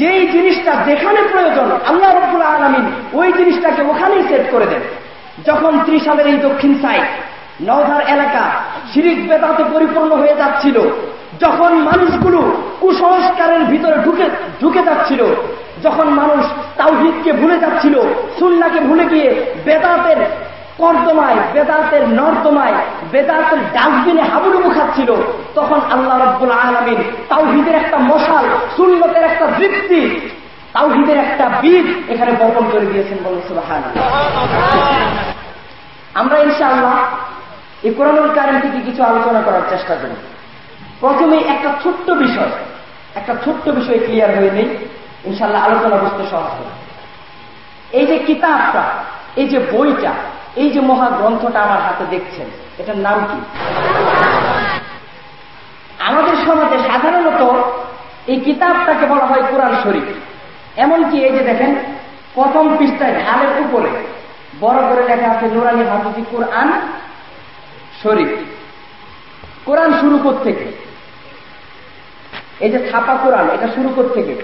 যেই জিনিসটা যেখানে প্রয়োজন, আল্লাহ রব্বুল আলমিন ওই জিনিসটাকে ওখানেই সেট করে দেন। যখন ত্রিশালের এই দক্ষিণ সাইড নওধার এলাকা শিরিক বেদাতে পরিপূর্ণ হয়ে যাচ্ছিল, যখন মানুষগুলো কুসংস্কারের ভিতরে ঢুকে ঢুকে যাচ্ছিল, যখন মানুষ তাওহিদকে ভুলে যাচ্ছিল সুন্নাকে ভুলে গিয়ে বেদাতের কর্দমায় বেদাতের নর্দমায় বেদাতের ডাস্টবিনে হাবুডুবু খাচ্ছিল। তখন আল্লাহ রব্বুল আলমিন তাওহিদের একটা মশাল, সুন্নতের একটা দৃপ্তি তাওহিদের একটা বীজ এখানে বপন করে দিয়েছেন বলুন সুবাহান আমরা ইনশাআল্লাহ এই কোরআনুল কারিম থেকে কিছু আলোচনা করার চেষ্টা করি। প্রথমে একটা ছোট্ট বিষয়, একটা ছোট্ট বিষয় ক্লিয়ার হয়ে নেই। ইনশাল্লাহ আলোচনা বুঝতে সহজ এই যে কিতাবটা, এই যে বইটা এই যে মহাগ্রন্থটা আমার হাতে দেখছেন, এটার নাম কি? আমাদের সমাজে সাধারণত এই কিতাবটাকে বলা হয় কোরআন শরীফ। এমনকি এই যে দেখেন, প্রথম পৃষ্ঠায় ঢালের উপরে বড় করে লেখা আছে, নুরানি হাফিজি কোরআন শরীফ। কোরআন শুরু থেকে এই যে ছাপা কোরআন, এটা শুরু থেকে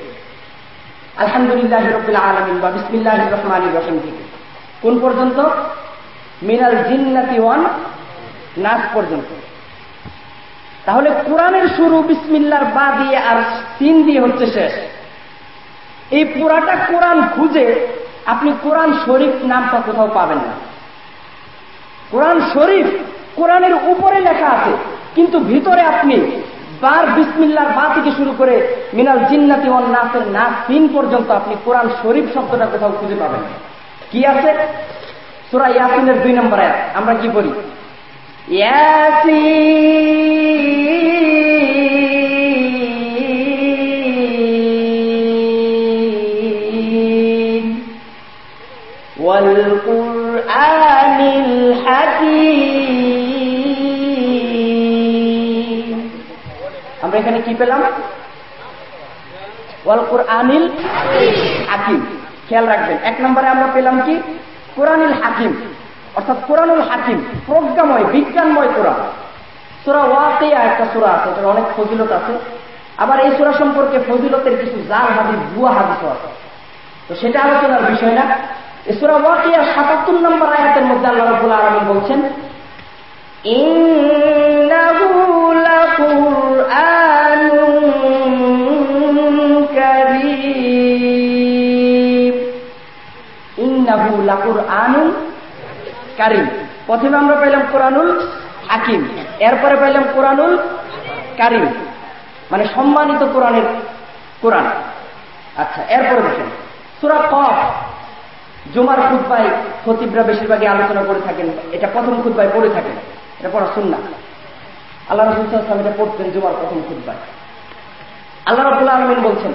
আলহামদুলিল্লাহ রবিল আলমিন বা বিসমিল্লাহ রহমান রহিম থেকে। কোন পর্যন্ত? মিনাল জিন্নাতি ওয়ান নাচ পর্যন্ত। তাহলে কোরআনের শুরু বিসমিল্লার বা দিয়ে আর তিন দিয়ে হচ্ছে শেষ। এই পুরাটা কোরআন খুঁজে আপনি কোরআন শরীফ নামটা কোথাও পাবেন না। কোরআন শরীফ কোরআনের উপরে লেখা আছে, কিন্তু ভিতরে আপনি বার বিসমিল্লার বা থেকে শুরু করে মিনাল জিন্নাতি ওয়ান নাসের না তিন পর্যন্ত আপনি কোরআন শরীফ শব্দটা কোথাও খুঁজে পাবেন কি আছে? Surah Yasin dari Dunia Mereka Amra Jibuli Yasin. Wal-Quran Al-Hakim Amra Jibuli Amra Jibuli Amra? Jibuli Wal-Quran Al-Hakim Kel rakyat. Ek nomor yang kita pelajari, কোরআনুল হাকিম, অর্থাৎ কোরআনুল হাকিম, প্রজ্ঞাময়, বিজ্ঞানময় কোরআন। সুরা ওয়াতেয়া একটা সুরা আছে, এটার অনেক ফজিলত আছে। আবার এই সুরা সম্পর্কে ফজিলতের কিছু জাল হাদিস, ভুয়া হাদিস আছে। তো সেটা আলোচনার বিষয় না। এই সুরা ওয়াকিয়া সাতাত্তর নম্বর আয়াতের মধ্যে আল্লাহ রবুল্লা আলমী বলছেন ইন্নাহু কারিম। প্রথমে আমরা পাইলাম কোরআনুল হাকিম, এরপরে পাইলাম কোরআনুল কারিম মানে সম্মানিত কোরআনের কোরআন। আচ্ছা এরপরে দেখেন, সুরা কফ, জুমার খুদ্ায় খতিবরা বেশিরভাগই আলোচনা করে থাকেন, এটা প্রথম খুদ্ায় পড়ে থাকেন, এটা পড়া শুননা আল্লাহ রসুলাম এটা পড়তেন জুমার প্রথম খুদ্ায় আল্লাহ রবুল্লা আলমিন বলছেন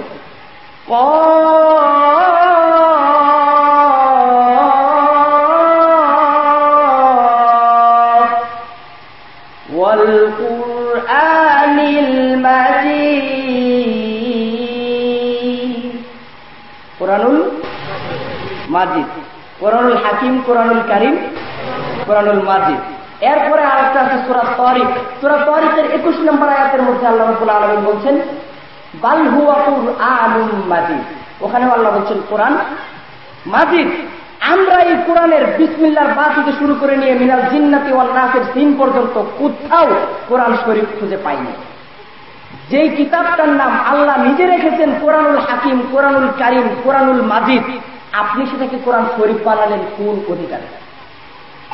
মাজিদ। কোরআনুল হাকিম, কোরআনুল কারিম, কোরআনুল মাজিদ। এরপরে আরেকটা আছে সুরা তরিক সুরা তরিকের একুশ নম্বর আয়াতের মধ্যে আল্লাহ রবুল আলমিন বলছেন বালহুয়াকুর আলুম মাজিদ। ওখানে আল্লাহ বলছেন, কোরআন মাজিদ। আমরা এই কোরআনের বিসমিল্লার বা থেকে শুরু করে নিয়ে মিনাল জিন্নাতি ওয়াল নাসের সিন পর্যন্ত কোথাও কোরআন শরীফ খুঁজে পাইনি। যেই কিতাবটার নাম আল্লাহ নিজে রেখেছেন, কোরআনুল হাকিম, কোরআনুল কারিম, কোরআনুল মাজিদ। আপনি সেটাকে কোরআন শরীফ বানালেন কোন অধিকারে?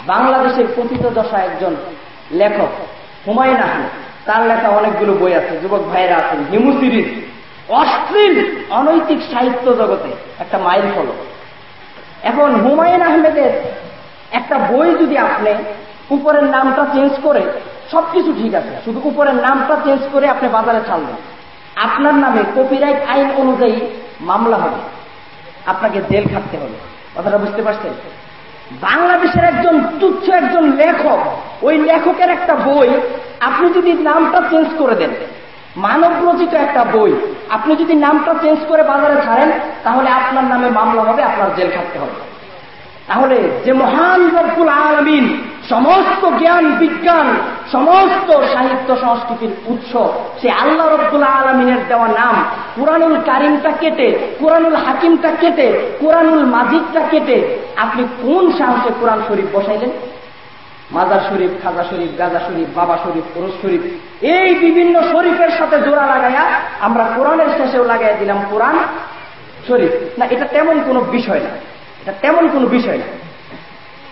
বাংলাদেশের কথিত দশা একজন লেখক, হুমায়ুন আহমেদ। তার লেখা অনেকগুলো বই আছে, যুবক ভাইয়েরা আছেন। হিমু সিরিজ, অশ্লীল, অনৈতিক সাহিত্য জগতে একটা মাইল ফলো এখন হুমায়ুন আহমেদের একটা বই যদি আপনি উপরের নামটা চেঞ্জ করে, সবকিছু ঠিক আছে, শুধু উপরের নামটা চেঞ্জ করে আপনি বাজারে ছাড়লেন। আপনার নামে কপিরাইট আইন অনুযায়ী মামলা হবে। আপনাকে জেল খাটতে হবে। কথাটা বুঝতে পারছেন? বাংলাদেশের একজন তুচ্ছ একজন লেখক, ওই লেখকের একটা বই আপনি যদি নামটা চেঞ্জ করে দেন, মানব রচিত একটা বই, আপনি যদি নামটা চেঞ্জ করে বাজারে ছাড়েন, তাহলে আপনার নামে মামলা হবে, আপনার জেল খাটতে হবে। তাহলে যে মহান রব্বুল আলমিন সমস্ত জ্ঞান, বিজ্ঞান, সমস্ত সাহিত্য সংস্কৃতির উৎস, সে আল্লাহ রব্বুল আলমিনের দেওয়া নাম। কোরআনুল কারিমটা কেটে, কোরআনুল হাকিমটা কেটে, কোরআনুল মাজিদটা কেটে, আপনি কোন সাহসে কোরআন শরীফ বসাইলেন? মাজার শরীফ, খাজা শরীফ, গাজা শরীফ, বাবা শরীফ, পুরুষ শরীফ, এই বিভিন্ন শরীফের সাথে জোড়া লাগাইয়া আমরা কোরআনের শেষেও লাগাই দিলাম কোরআন শরীফ। না, এটা তেমন কোনো বিষয় না। এটা তেমন কোনো বিষয় না।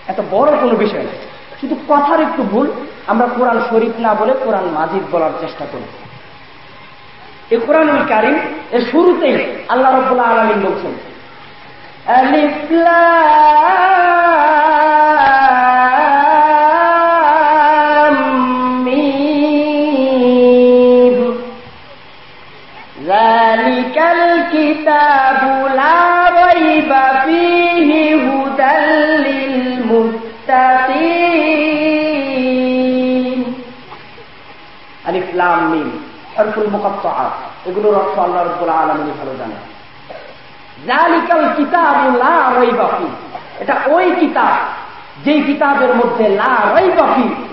এত বড় কোনো বিষয় না। শুধু কথার একটু ভুল, আমরা কোরআন শরীফ না বলে কোরআন মাজিদ বলার চেষ্টা করি। এই কোরআনুল কারিম, এর শুরুতেই আল্লাহ রব্লা আলমিন বলছেন লাম মিম, হরফুল এগুলোর অর্থ আল্লাহ ভালো জালিকাল কিতাবু লা এটা ওই কিতাব, যেই কিতাবের মধ্যে লা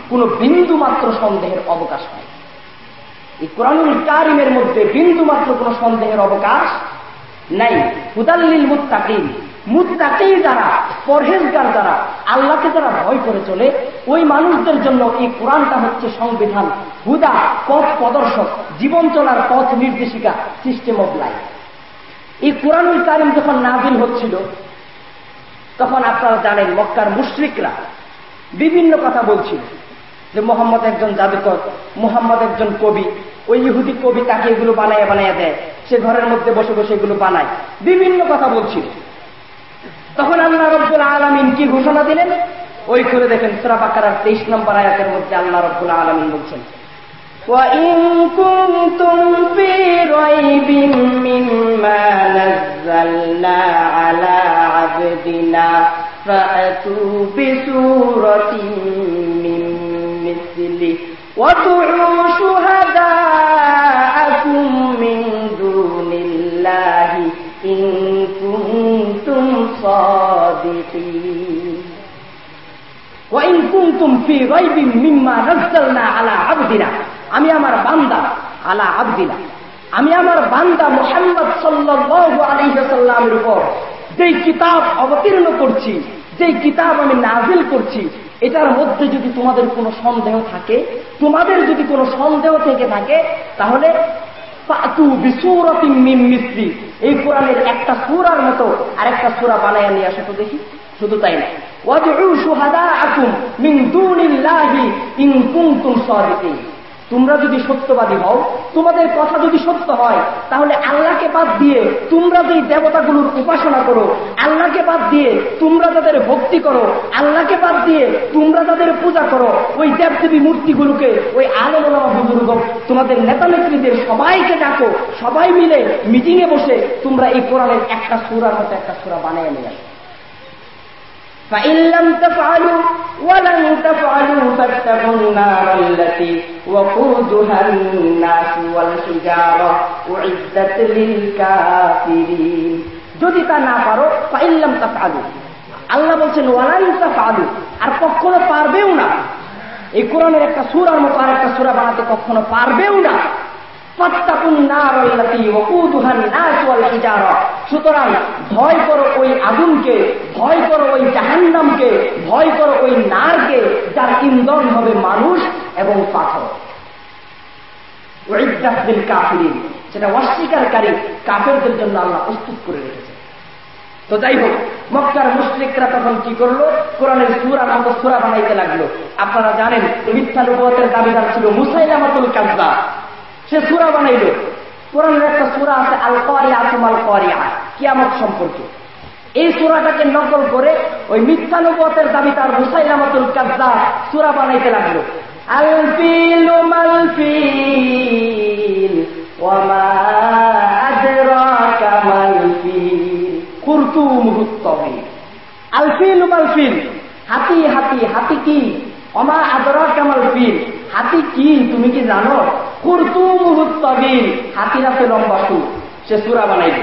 কোনো বিন্দু মাত্র সন্দেহের অবকাশ নাই। এই কোরআনুল কারিমের মধ্যে বিন্দু মাত্র কোন সন্দেহের অবকাশ নাই। হুদাল্লিল মুত্তাকিন মুত্তাকি যারা, পরহেজগার যারা, আল্লাহকে যারা ভয় করে চলে, ওই মানুষদের জন্য এই কোরআনটা হচ্ছে সংবিধান। হুদা, পথ প্রদর্শক, জীবন চলার পথ নির্দেশিকা সিস্টেম অব লাইফ এই কোরআনুল কারিম যখন নাজিল হচ্ছিল, তখন আপনারা জানেন, মক্কার মুশ্রিকরা বিভিন্ন কথা বলছিল। যে মোহাম্মদ একজন জাদুকর, মোহাম্মদ একজন কবি, ওই ইহুদি কবি তাকে এগুলো বানাইয়া বানাইয়া দেয়। সে ঘরের মধ্যে বসে বসে এগুলো বানায়। বিভিন্ন কথা বলছিল। তখন আল্লাহ রব্বুল আলমিন কি ঘোষণা দিলেন ওই করে দেখেন সুরা বাকার তেইশ নম্বর আয়াতের মধ্যে আল্লাহ রব্বুল আলমিন বলছেন وَإِن كُنتُمْ فِي رَيْبٍ مِّمَّا نَزَّلْنَا عَلَى عَبْدِنَا فَأْتُوا بِسُورَةٍ مِّن مِّثْلِهِ وَادْعُوا شُهَدَاءَكُم صَادِقِينَ وَإِن كُنتُمْ فِي رَيْبٍ مِّمَّا نَزَّلْنَا عَلَى عَبْدِنَا আমি আমার বান্দা আলা আবদিনা আমি আমার বান্দা মোহাম্মদ সাল্লাল্লাহু আলাইহি ওয়াসাল্লামের উপর যেই কিতাব অবতীর্ণ করছি যেই কিতাব আমি নাজিল করছি এটার মধ্যে যদি তোমাদের কোনো সন্দেহ থাকে তোমাদের যদি কোনো সন্দেহ থেকে থাকে তাহলে মিস্ত্রি এই কোরআনের একটা সুরার মতো আর একটা সুরা বানাইয়া নিয়ে আসো তো দেখি। শুধু তাই না। তোমরা যদি সত্যবাদী হও, তোমাদের কথা যদি সত্য হয়, তাহলে আল্লাহকে বাদ দিয়ে তোমরা যেই দেবতাগুলোর উপাসনা করো, আল্লাহকে বাদ দিয়ে তোমরা যাদের ভক্তি করো, আল্লাহকে বাদ দিয়ে তোমরা যাদের পূজা করো, ওই দেবদেবী মূর্তিগুলোকে, ওই আলমা বুজুর্গ তোমাদের নেতা নেত্রীদের সবাইকে ডাকো, সবাই মিলে মিটিংয়ে বসে তোমরা এই কোরআনের একটা সুরার মতো একটা সুরা বানিয়ে নিয়ে আসো। فإن لم تفعلوا ولن تفعلوا فاتقوا النار التي وقودها الناس والحجارة أعدت للكافرين যদি তা না পারো ফাইল্লাম তা ফালু আল্লাহ বলছেন ওয়ালান তা ফালু আর কখনো পারবেও না এই কোরআনের একটা সুরার মতো আর একটা সুরা বানাতে কখনো পারবেও না সুতরাং ভয় করো ওই আগুনকে, ভয় করো ওই জাহান্নামকে, ভয় করো ওই নারকে যার ইন্ধন হবে মানুষ এবং পাথর। সেটা অস্বীকারী জন্য আল্লাহ প্রস্তুত করে রেখেছে। তো যাই হোক, মক্কার মুশ্রিকরা তখন কি করল? কোরআনের সুরা মতো সুরা বানাইতে লাগল। আপনারা জানেন, মিথ্যা নবতের দাবিদার ছিল মুসাইলামাতুল কাজদা সে সুরা বানাইল। কোরআনের একটা সুরা আছে আল করিয়া তুমাল করিয়া কিয়ামত সম্পর্কে। এই সুরাটাকে নকল করে ওই মিথ্যানুপতের দাবি তার মুসাইলামতুল কাজা সুরা বানাইতে লাগল। আলফিল মালফিল, ওয়ামা আদরাকা মালফিল। কুরতুম হুত্তমি আলফিল মালফিল, হাতি হাতি হাতি কি? অমা আদরা কামাল ফিল হাতি কি? তুমি কি জানো? হাতির আছে লম্বা সুর। সে সুরা বানাইবে।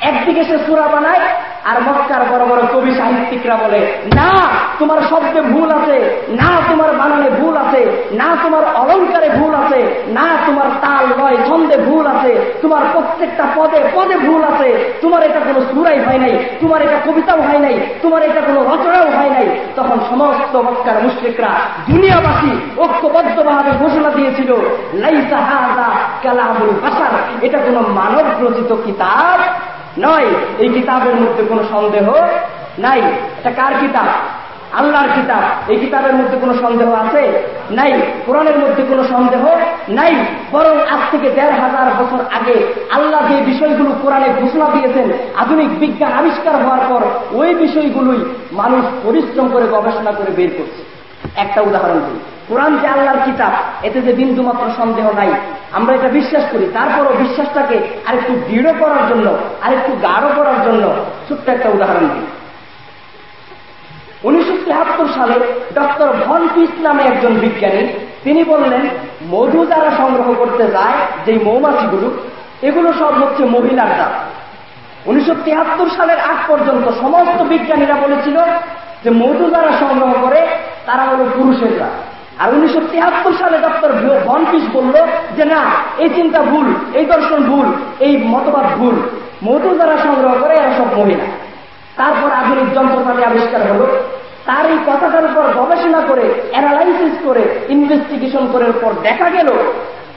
একদিকে সে সুরা বানায় আর মক্কার বড় বড় কবি সাহিত্যিকরা বলে, না, তোমার শব্দে ভুল আছে, না, তোমার বানানে ভুল আছে, না, তোমার অলঙ্কারে ভুল আছে, না, তোমার তাল নয়, ছন্দে ভুল আছে, তোমার প্রত্যেকটা পদে পদে ভুল আছে, তোমার এটা কোনো সুরাই হয় নাই, তোমার এটা কবিতাও হয় নাই, তোমার এটা কোনো রচনাও হয় নাই। তখন সমস্ত মক্কার মুশ্রিকরা দুনিয়াবাসী ঐক্যবদ্ধভাবে ঘোষণা দিয়েছিল, লাইসা হাজা কালামুল বাসার এটা কোনো মানব রচিত কিতাব নয়, এই কিতাবের মধ্যে কোনো সন্দেহ নাই। এটা কার কিতাব? আল্লাহর কিতাব। এই কিতাবের মধ্যে কোনো সন্দেহ আছে? নাই। কোরআনের মধ্যে কোনো সন্দেহ নাই? বরং আজ থেকে দেড় হাজার বছর আগে আল্লাহ যে বিষয়গুলো কোরআনে ঘোষণা দিয়েছেন, আধুনিক বিজ্ঞান আবিষ্কার হওয়ার পর ওই বিষয়গুলোই মানুষ পরিশ্রম করে গবেষণা করে বের করছে। একটা উদাহরণ দিই। কোরআন যে আল্লাহর কিতাব, এতে যে বিন্দু মাত্র সন্দেহ নাই, আমরা এটা বিশ্বাস করি। তারপরও বিশ্বাসটাকে আরেকটু দৃঢ় করার জন্য, আরেকটু গাঢ় করার জন্য ছোট্ট একটা উদাহরণ দিই। উনিশশো সালে ডক্টর ভন পিস নামে একজন বিজ্ঞানী, তিনি বললেন, মধু যারা সংগ্রহ করতে যায় যে মৌমাছিগুলো, এগুলো সব হচ্ছে মহিলার জাত। উনিশশো সালের আগ পর্যন্ত সমস্ত বিজ্ঞানীরা বলেছিল যে মধু যারা সংগ্রহ করে তারা হল পুরুষের আর উনিশশো তিয়াত্তর সালে ডক্টর বনপিস বলল যে, না, এই চিন্তা ভুল, এই দর্শন ভুল, এই মতবাদ ভুল। মধু যারা সংগ্রহ করে এরা সব মহিলা। তারপর আধুনিক যন্ত্রপাতি আবিষ্কার হলো। তার এই কথাটার উপর গবেষণা করে অ্যানালাইসিস করে ইনভেস্টিগেশন করার পর দেখা গেল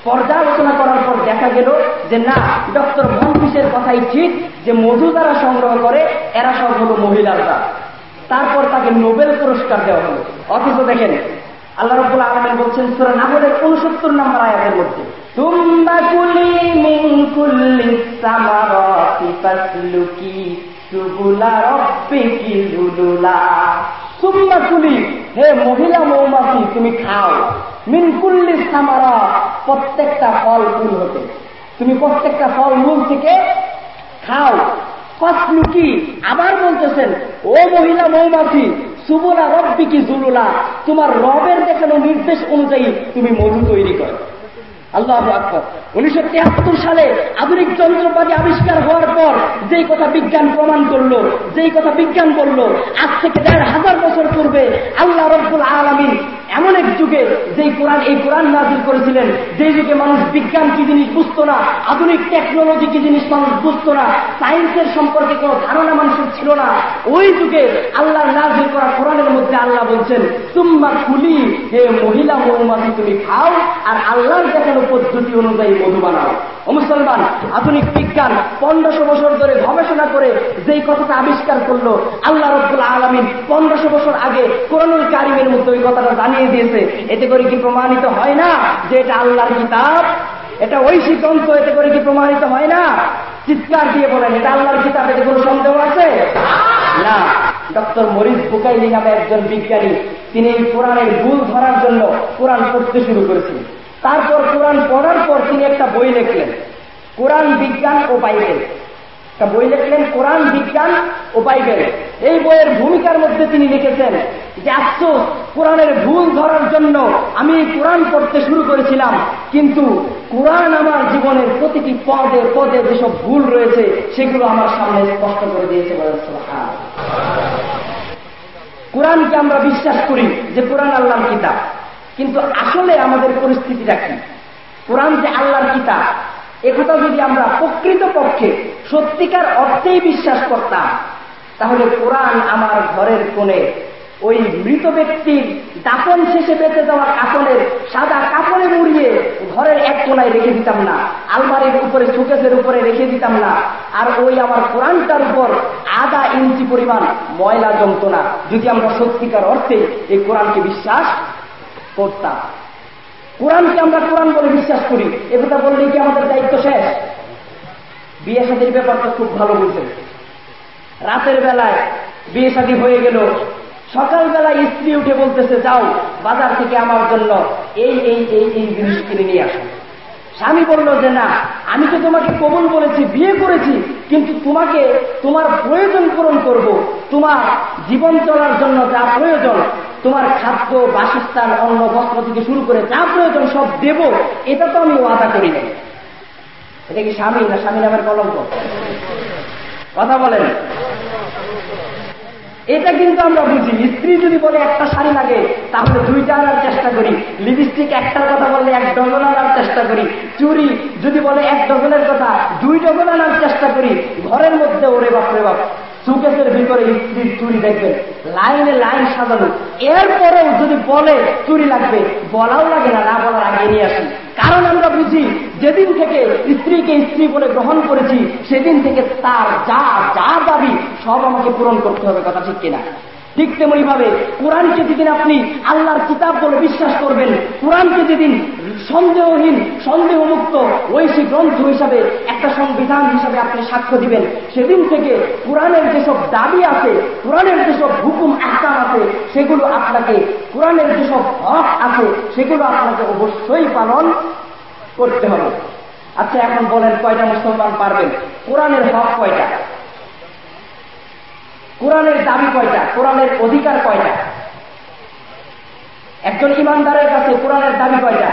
পর্যালোচনা করার পর দেখা গেল যে, না ডক্টর ভনফিসের কথাই ঠিক যে, মধু দ্বারা সংগ্রহ করে এরা সব হল মহিলারা। তারপর তাকে নোবেল পুরস্কার দেওয়া হলো। অথচ দেখেন, আল্লাহ রবুল আলমেন বলছেন, সুরা নাহলের উনসত্তর নম্বর আয়াতের মধ্যে কুলি কুল্লি কুলি, হে মহিলা মৌমাছি, তুমি খাও। মিন কুল্লি সামারা প্রত্যেকটা ফল ফুল হতে। তুমি প্রত্যেকটা ফল মূল থেকে খাও। ফাসলুকি, আবার বলতেছেন, ও মহিলা মৌমাছি সুবলা রব্বি কি জুলুলা, তোমার রবের দেখানো নির্দেশ অনুযায়ী তুমি মধু তৈরি করো। আল্লাহ আকবর। উনিশশো তিয়াত্তর সালে আধুনিক যন্ত্রপাতি আবিষ্কার হওয়ার পর যেই কথা বিজ্ঞান প্রমাণ করল, যেই কথা বিজ্ঞান বলল, আজ থেকে দেড় হাজার বছর পূর্বে আল্লাহ রব্বুল আলমিন এমন এক যুগে যেই কোরআন, এই কোরআন নাজির করেছিলেন যে যুগে মানুষ বিজ্ঞান কি জিনিস বুঝত না, আধুনিক টেকনোলজি কি জিনিস মানুষ বুঝত না সায়েন্সের সম্পর্কে কোনো ধারণা মানুষের ছিল না, ওই যুগে আল্লাহ নাজির করা কোরআনের মধ্যে আল্লাহ বলছেন তুম্মা খুলি হে মহিলা মৌমাছি, তুমি খাও, আর আল্লাহর দেখানো পদ্ধতি অনুযায়ী মধু বানাও। ও মুসলমান, আধুনিক বিজ্ঞান পনেরোশো বছর ধরে গবেষণা করে যেই কথাটা আবিষ্কার করল, আল্লাহ রব্দুল আলমিন পনেরোশো বছর আগে কোরআনুল কারিমের মধ্যে ওই কথাটা জানিয়ে দিয়েছে, এতে করে কি প্রমাণিত হয় না যে এটা আল্লাহর কিতাব? এটা ঐশী গ্রন্থ এতে করে কি প্রমাণিত হয় না? চিৎকার দিয়ে বলেন, এটা আল্লাহর কিতাব, এতে কোনো সন্দেহ আছে? না। ডক্টর মরিস বুকাইলি নামে একজন বিজ্ঞানী, তিনি এই কোরআনের ভুল ধরার জন্য কোরআন পড়তে শুরু করেছিলেন। তারপর কোরআন পড়ার পর তিনি একটা বই লিখলেন, কোরআন বিজ্ঞান ও বাইবেল। একটা বই লিখলেন, কোরআন বিজ্ঞান ও বাইবেল। এই বইয়ের ভূমিকার মধ্যে তিনি লিখেছেন যে, আফসোস কোরআনের ভুল ধরার জন্য আমি কোরআন পড়তে শুরু করেছিলাম, কিন্তু কোরআন আমার জীবনের প্রতিটি পদে পদে যেসব ভুল রয়েছে, সেগুলো আমার সামনে স্পষ্ট করে দিয়েছে কোরআনকে আমরা বিশ্বাস করি যে কোরআন আল্লাহর কিতাব, কিন্তু আসলে আমাদের পরিস্থিতিটা কি? কোরআন যে আল্লাহর কিতাব একথা যদি আমরা প্রকৃত পক্ষে সত্যিকার অর্থেই বিশ্বাস করতাম, তাহলে কোরআন আমার ঘরের কোণে ওই মৃত ব্যক্তির দাপন শেষে বেঁচে যাওয়া কাপড়ের সাদা কাপড়ে মুড়িয়ে ঘরের এক কোনায় রেখে দিতাম না। আলমারির উপরে সুকেসের উপরে রেখে দিতাম না। আর ওই আমার কোরআনটার উপর আধা ইঞ্চি পরিমাণ ময়লা জমত না যদি আমরা সত্যিকার অর্থে এই কোরআনকে বিশ্বাস করতাম। কোরআনকে আমরা কোরআন বলে বিশ্বাস করি। এ কথা বললেই কি আমাদের দায়িত্ব শেষ? বিয়ে সাদীর ব্যাপারটা খুব ভালো বুঝে রাতের বেলায় বিয়ে শাদী হয়ে গেল। সকালবেলায় স্ত্রী উঠে বলতেছে, যাও, বাজার থেকে আমার জন্য এই এই এই এই জিনিস কিনে নিয়ে আসো। স্বামী বলল যে, না, আমি তো তোমাকে কবল বলেছি বিয়ে করেছি, কিন্তু তোমাকে, তোমার প্রয়োজন পূরণ করব। তোমার জীবন চলার জন্য যা প্রয়োজন, তোমার খাদ্য, বাসস্থান, অন্ন, বস্ত্র থেকে শুরু করে যা প্রয়োজন সব দেব, এটা তো আমি ওয়াদা করি নাই। এটা কি স্বামী না স্বামী নামের কলঙ্ক? কথা বলেন। এটা কিন্তু আমরা বুঝি, স্ত্রী যদি বলে একটা শাড়ি লাগে, তাহলে দুইটা আনার চেষ্টা করি। লিপস্টিক একটার কথা বললে এক ডজন আনার চেষ্টা করি। চুরি যদি বলে এক ডজনের কথা, দুই ডজন আনার চেষ্টা করি। ঘরের মধ্যে ওরে বাপরে বাপ সুকেশের ভিতরে স্ত্রীর চুরি দেখবেন লাইনে লাইন সাজানো। এরপরেও যদি বলে চুরি লাগবে, বলাও লাগে না না বলার আগে নিয়ে আসি। কারণ আমরা বুঝি, যেদিন থেকে স্ত্রীকে স্ত্রী বলে গ্রহণ করেছি, সেদিন থেকে তার যা যা দাবি, সব আমাকে পূরণ করতে হবে, কথা ঠিক কিনা? ঠিক তেমনি ভাবে কোরআনকে যেদিন আপনি আল্লাহর কিতাব বলে বিশ্বাস করবেন কোরআনকে যেদিন সন্দেহহীন, সন্দেহমুক্ত, ঐশী গ্রন্থ হিসাবে, একটা সংবিধান হিসাবে আপনি সাক্ষ্য দিবেন, সেদিন থেকে কোরআনের যেসব দাবি আছে, কোরআনের যেসব হুকুম, আহকাম আছে, সেগুলো আপনাকে, কোরআনের যেসব হক আছে, সেগুলো আপনাকে অবশ্যই পালন করতে হবে। আচ্ছা এখন বলেন কয়টা মুসলমান পারবেন? কোরআনের হক কয়টা? কোরআনের দাবি কয়টা? কোরআনের অধিকার কয়টা? একজন ইমানদারের কাছে কোরআনের দাবি কয়টা?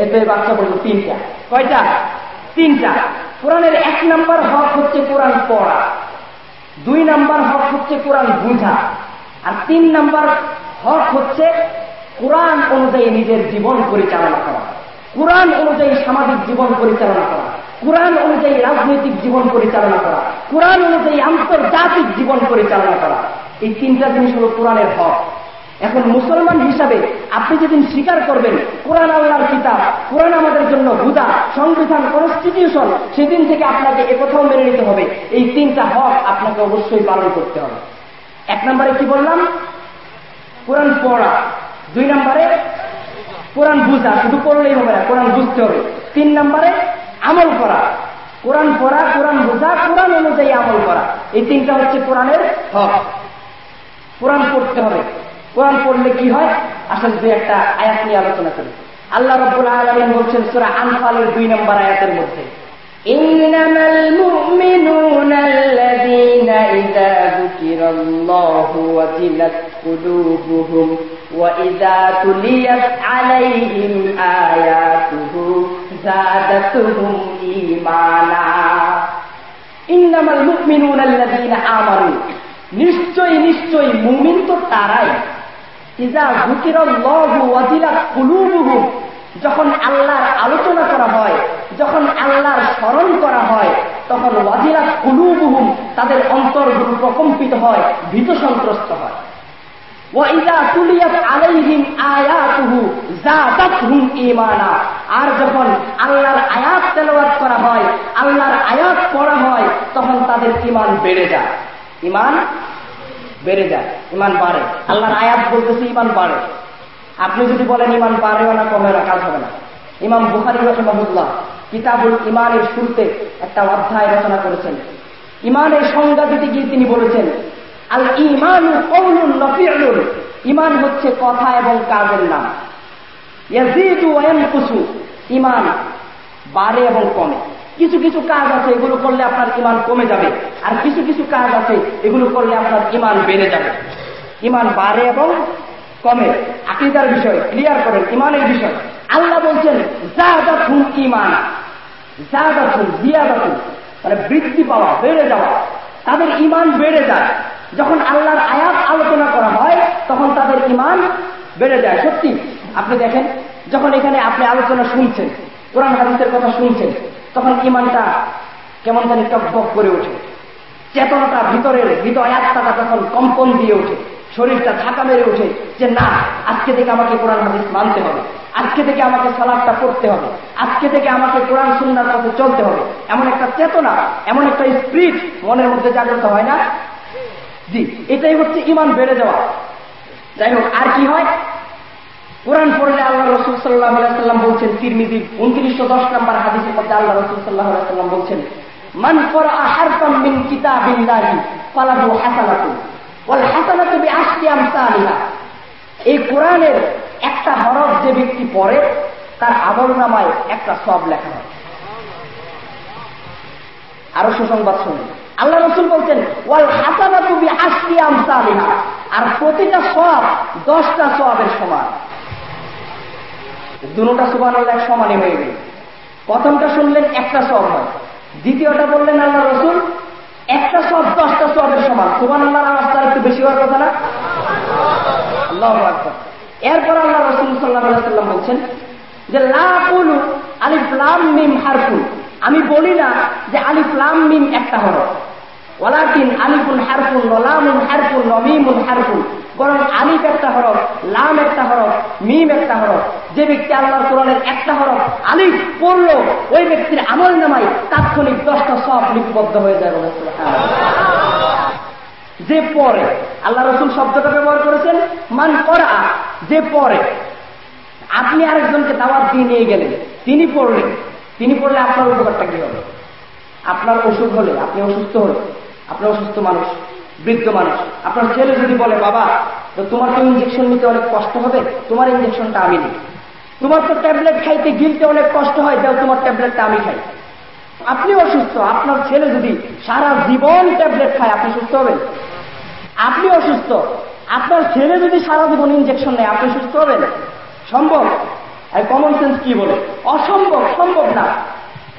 এতে বাচ্চা বলল তিনটা। কয়টা? তিনটা। কোরআনের এক নাম্বার হক হচ্ছে কোরআন পড়া। দুই নাম্বার হক হচ্ছে কোরআন বুঝা। আর তিন নাম্বার হক হচ্ছে কোরআন অনুযায়ী নিজের জীবন পরিচালনা করা। কোরআন অনুযায়ী সামাজিক জীবন পরিচালনা করা। কোরআন অনুযায়ী রাজনৈতিক জীবন পরিচালনা করা, কোরআন অনুযায়ী আন্তর্জাতিক জীবন পরিচালনা করা, এই তিনটা জিনিস হল কোরআনের হক। এখন মুসলমান হিসাবে আপনি যেদিন স্বীকার করবেন, কোরআন আল্লাহর কিতাব, কোরআন আমাদের জন্য হুদা, সংবিধান কনস্টিটিউশন সেদিন থেকে আপনাকে একথাও মেনে নিতে হবে, এই তিনটা হক আপনাকে অবশ্যই পালন করতে হবে। এক নম্বরে কি বললাম? কোরআন পড়া। দুই নম্বরে কোরআন বুঝা। শুধু পড়লেই হবে না, কোরআন বুঝতে হবে। তিন নম্বরে আমল করা কোরআন পড়া কোরআন বোঝা কোরআন অনুযায়ী আমল করা এই তিনটা হচ্ছে কোরআনের হক কোরআন পড়তে হবে কোরআন পড়লে কি হয় আসলে দুই একটা আয়াত নিয়ে আলোচনা করি আল্লাহ রব্বুল আলমিন বলছেন সুরা আনফালের দুই নম্বর আয়াতের মধ্যে إنما المؤمنون الذين إذا ذكر الله وجلت قلوبهم وإذا تليت عليهم آياته زادتهم إيمانا إنما المؤمنون الذين آمنوا নিশ্চয়ই নিশ্চয়ই মুমিন তো তারাই ইজা হুকির যখন আল্লাহর আলোচনা করা হয় যখন আল্লাহর স্মরণ করা হয় তখন ওয়াজিরাত কুলুবুহুম তাদের অন্তরগুলো প্রকম্পিত হয় ভীত সন্ত্রস্ত হয় আর যখন আল্লাহর আয়াত তেলাওয়াত করা হয়, আল্লাহর আয়াত পড়া হয়, তখন তাদের ইমান বেড়ে যায়। ইমান বেড়ে যায় ইমান বাড়ে। আল্লাহর আয়াত বলতেছে ইমান বাড়ে। আপনি যদি বলেন ইমান বাড়েও না কমে না, কাজ হবে না। ইমাম বুখারি রহমাহুল্লাহ কিতাবুল ইমানের শুরুতে একটা অধ্যায় রচনা করেছেন। ইমানের সংজ্ঞা দিতে গিয়ে তিনি বলেছেন আল ইমান কৌলুন নফিউল ইমান হচ্ছে কথা এবং কাজের নাম। কুসু ইমান বাড়ে এবং কমে। কিছু কিছু কাজ আছে, এগুলো করলে আপনার ইমান কমে যাবে। আর কিছু কিছু কাজ আছে, এগুলো করলে আপনার ইমান বেড়ে যাবে। ইমান বাড়ে এবং কমে। আকিদার বিষয়, ক্লিয়ার করেন ইমানের বিষয়। আল্লাহ বলছেন জাহাদাতুন ইমান জাহাদাতুন জিয়াদাতুন। মানে বৃদ্ধি পাওয়া, বেড়ে যাওয়া। তাদের ইমান বেড়ে যায়। যখন আল্লাহর আয়াত আলোচনা করা হয়, তখন তাদের ইমান বেড়ে যায়। সত্যি, আপনি দেখেন, যখন এখানে আপনি আলোচনা শুনছেন, কোরআন হাদিসের কথা শুনছেন, তখন ইমানটা কেমন জানি টকবক করে ওঠে। চেতনাটা ভিতরের হৃদয় আত্মাটা তখন কম্পন দিয়ে ওঠে। শরীরটা থাকা মেরে ওঠে যে, না, আজকে থেকে আমাকে কোরআন হাদিস মানতে হবে। আজকে থেকে আমাকে সালাদটা করতে হবে। আজকে থেকে আমাকে কোরআন সুন্দর পথে চলতে হবে। এমন একটা চেতনা, এমন একটা স্প্রিট মনের মধ্যে জাগ্রত হয় না জি, এটাই হচ্ছে ইমান বেড়ে যাওয়া। যাই হোক, আর কি হয়? কোরআন পড়লে আল্লাহ রসুল সাল্লাহ বলছেন তিরমিদির উনত্রিশশো দশ নম্বর হাদিসের মধ্যে আল্লাহ রসুল সাল্লাহ বলছেন, মান বিন এই কোরআনের একটা হরফ যে ব্যক্তি পড়ে, তার আমল নামায় একটা সব লেখা হয়। আরও সুসংবাদ শুনুন। আল্লাহ রসুল বলছেন, ওয়াল হাসানা তুমি আশি আমসালিহা। আর প্রতিটা সব দশটা সবের সমান। দুটা সুবান এক সমানই হয়ে গেল। প্রথমটা শুনলেন একটা সব হয় দ্বিতীয়টা বললেন আল্লাহ রসুল, একটা সব দশটা সবের সমান। সুবান আল্লাহর আওয়াজটা একটু বেশি হওয়ার কথা না? আল্লাহ এরপর আল্লাহ রসুল সাল্লাহ সাল্লাম বলছেন যে লাকুলু আলিফ লাম মিম হারফুন। আমি বলি না যে আলিফ লাম মিম একটা হরফ ওয়ালাকিন আলিফুন হারফুন লামুন হারফুন নমিমুন হারফুন। বরং আলিফ একটা হরফ লাম একটা হরফ মিম একটা হরফ যে ব্যক্তি আল্লাহর কোরআনের একটা হরফ আলিফ পড়ল, ওই ব্যক্তির আমল নামাই তাৎক্ষণিক দশটা সব লিপিবদ্ধ হয়ে যায় যে পরে আল্লাহ রসুল শব্দটা ব্যবহার করেছেন, মান করা, যে পরে আপনি আরেকজনকে দাওয়াত দিয়ে নিয়ে গেলেন, তিনি পড়লেন। তিনি পড়লে আপনার উপকারটা কি হবে? আপনার অসুখ হলে, আপনি অসুস্থ হলে আপনার অসুস্থ মানুষ, বৃদ্ধ মানুষ, আপনার ছেলে যদি বলে, বাবা, তো তোমার তো ইঞ্জেকশন নিতে অনেক কষ্ট হবে, তোমার ইঞ্জেকশনটা আমি নিই। তোমার তো ট্যাবলেট খাইতে গিলতে অনেক কষ্ট হয়, যাও তোমার ট্যাবলেটটা আমি খাই। আপনি অসুস্থ, আপনার ছেলে যদি সারা জীবন ট্যাবলেট খায়, আপনি সুস্থ হবেন? আপনি অসুস্থ, আপনার ছেলে যদি সারা জীবন ইঞ্জেকশন নেয়, আপনি সুস্থ হবেন? সম্ভব? আর কমন সেন্স কি বলে অসম্ভব সম্ভব না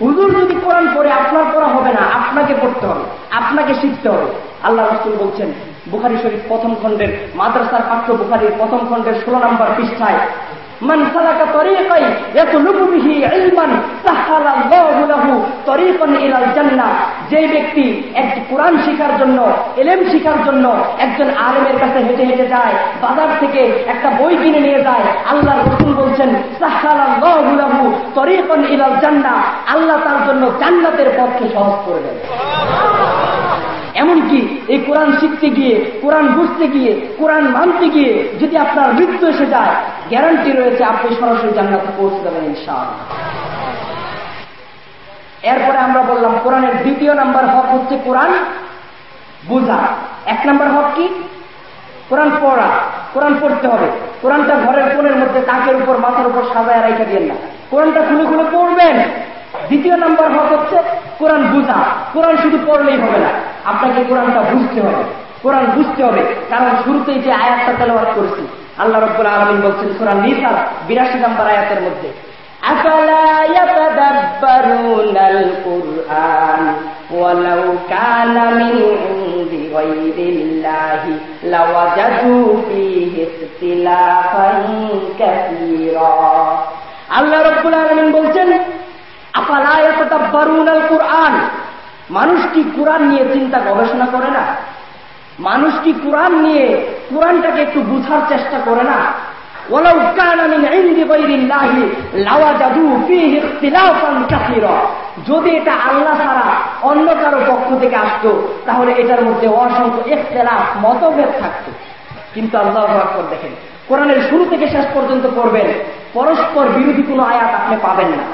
হুজুর যদি কোরআন পড়ে আপনার পড়া হবে না আপনাকে পড়তে হবে আপনাকে শিখতে হবে আল্লাহ রসুল বলছেন বুখারি শরীফ প্রথম খণ্ডের মাদ্রাসার পাঠ্য বুখারির প্রথম খণ্ডের ষোলো নম্বর পৃষ্ঠায় من سلك طريقا يطلب به علما سهل الله له طريقا الى الجنه যে ব্যক্তি একটি কোরআন শিখার জন্য, এলেম শিখার জন্য একজন আলেমের কাছে হেঁটে হেঁটে যায়, বাজার থেকে একটা বই কিনে নিয়ে যায় আল্লাহ রসুল বলছেন জান্না আল্লাহ তার জন্য জান্নাতের পথকে সহজ করে দেন। এমনকি এই কোরআন শিখতে গিয়ে, কোরআন বুঝতে গিয়ে, কোরআন মানতে গিয়ে যদি আপনার মৃত্যু এসে যায়, গ্যারান্টি রয়েছে, আপনি সরাসরি জান্নাতে পৌঁছে যাবেন ইনশাল এরপরে আমরা বললাম, কোরআনের দ্বিতীয় নাম্বার হক হচ্ছে কোরআন বুঝা। এক নাম্বার হক কি? কোরআন পড়া। কোরআন পড়তে হবে। কোরআনটা ঘরের কোণের মধ্যে তাকের উপর, মাথার উপর সাজায় রেখে দিয়ে না। কোরআনটা খুলে খুলে পড়বেন। দ্বিতীয় নাম্বার হক হচ্ছে কোরআন বুঝা। কোরআন শুধু পড়লেই হবে না। আপনাকে কোরআনটা বুঝতে হবে। কোরআন বুঝতে হবে। কারণ শুরুতেই যে আয়াতটা তেলাওয়াত করেছি, আল্লাহ রব্বুল আলমিন বলছেন কোরআন নিসার বিরাশি নাম্বার আয়াতের মধ্যে أفلا يتدبرون القرآن ولو كان من عند غير الله لوجدوا فيه اختلافا كثيرا আল্লাহ রব্বুল আলমিন বলছেন আপালায়াতাব্বারুনাল কোরআন মানুষ কি কোরআন নিয়ে চিন্তা গবেষণা করে না মানুষ কি কোরআন নিয়ে কোরআনটাকে একটু বুঝার চেষ্টা করে না ولو كان من عند غير الله لوجدوا فيه اختلافا كثيرا যদি এটা আল্লাহ ছাড়া অন্য কারো পক্ষ থেকে আসতো তাহলে এটার মধ্যে অসংখ্য ইখতলাফ মতভেদ থাকতো কিন্তু আল্লাহ আকবর দেখেন কোরআনের শুরু থেকে শেষ পর্যন্ত পড়বেন পরস্পর বিরোধী কোনো আয়াত আপনি পাবেন না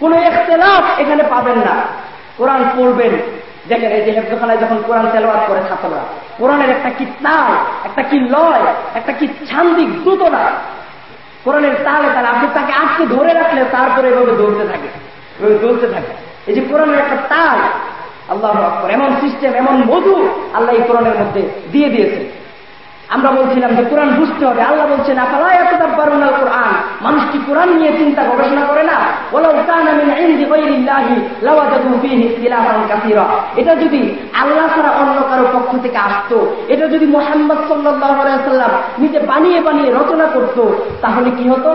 কোন ইখতলাফ এখানে পাবেন না কোরআন পড়বেন দেখেন যে হেফজখানায় যখন কোরআন তেলবাদ করে ছাত্ররা, কোরআনের একটা কি তাল, একটা কি লয়, একটা কি ছান্দিক দ্রুততা কোরআনের তালে তারা আপনি তাকে আটকে ধরে রাখলে তারপরে এভাবে দৌড়তে থাকে, এভাবে দৌড়তে থাকে। এই যে কোরআনের একটা তাল, আল্লাহ এমন সিস্টেম এমন মধু আল্লাহ এই কোরআনের মধ্যে দিয়ে দিয়েছে আমরা বলছিলাম যে কোরআন বুঝতে হবে। আল্লাহ বলছেন আপালা এত দাব্বারুনাল কোরআন মানুষ কি কোরআন নিয়ে চিন্তা গবেষণা করে না? এটা যদি আল্লাহ ছাড়া অন্য কারও পক্ষ থেকে আসতো, এটা যদি মুহাম্মদ সাল্লাম নিজে বানিয়ে বানিয়ে রচনা করত, তাহলে কি হতো?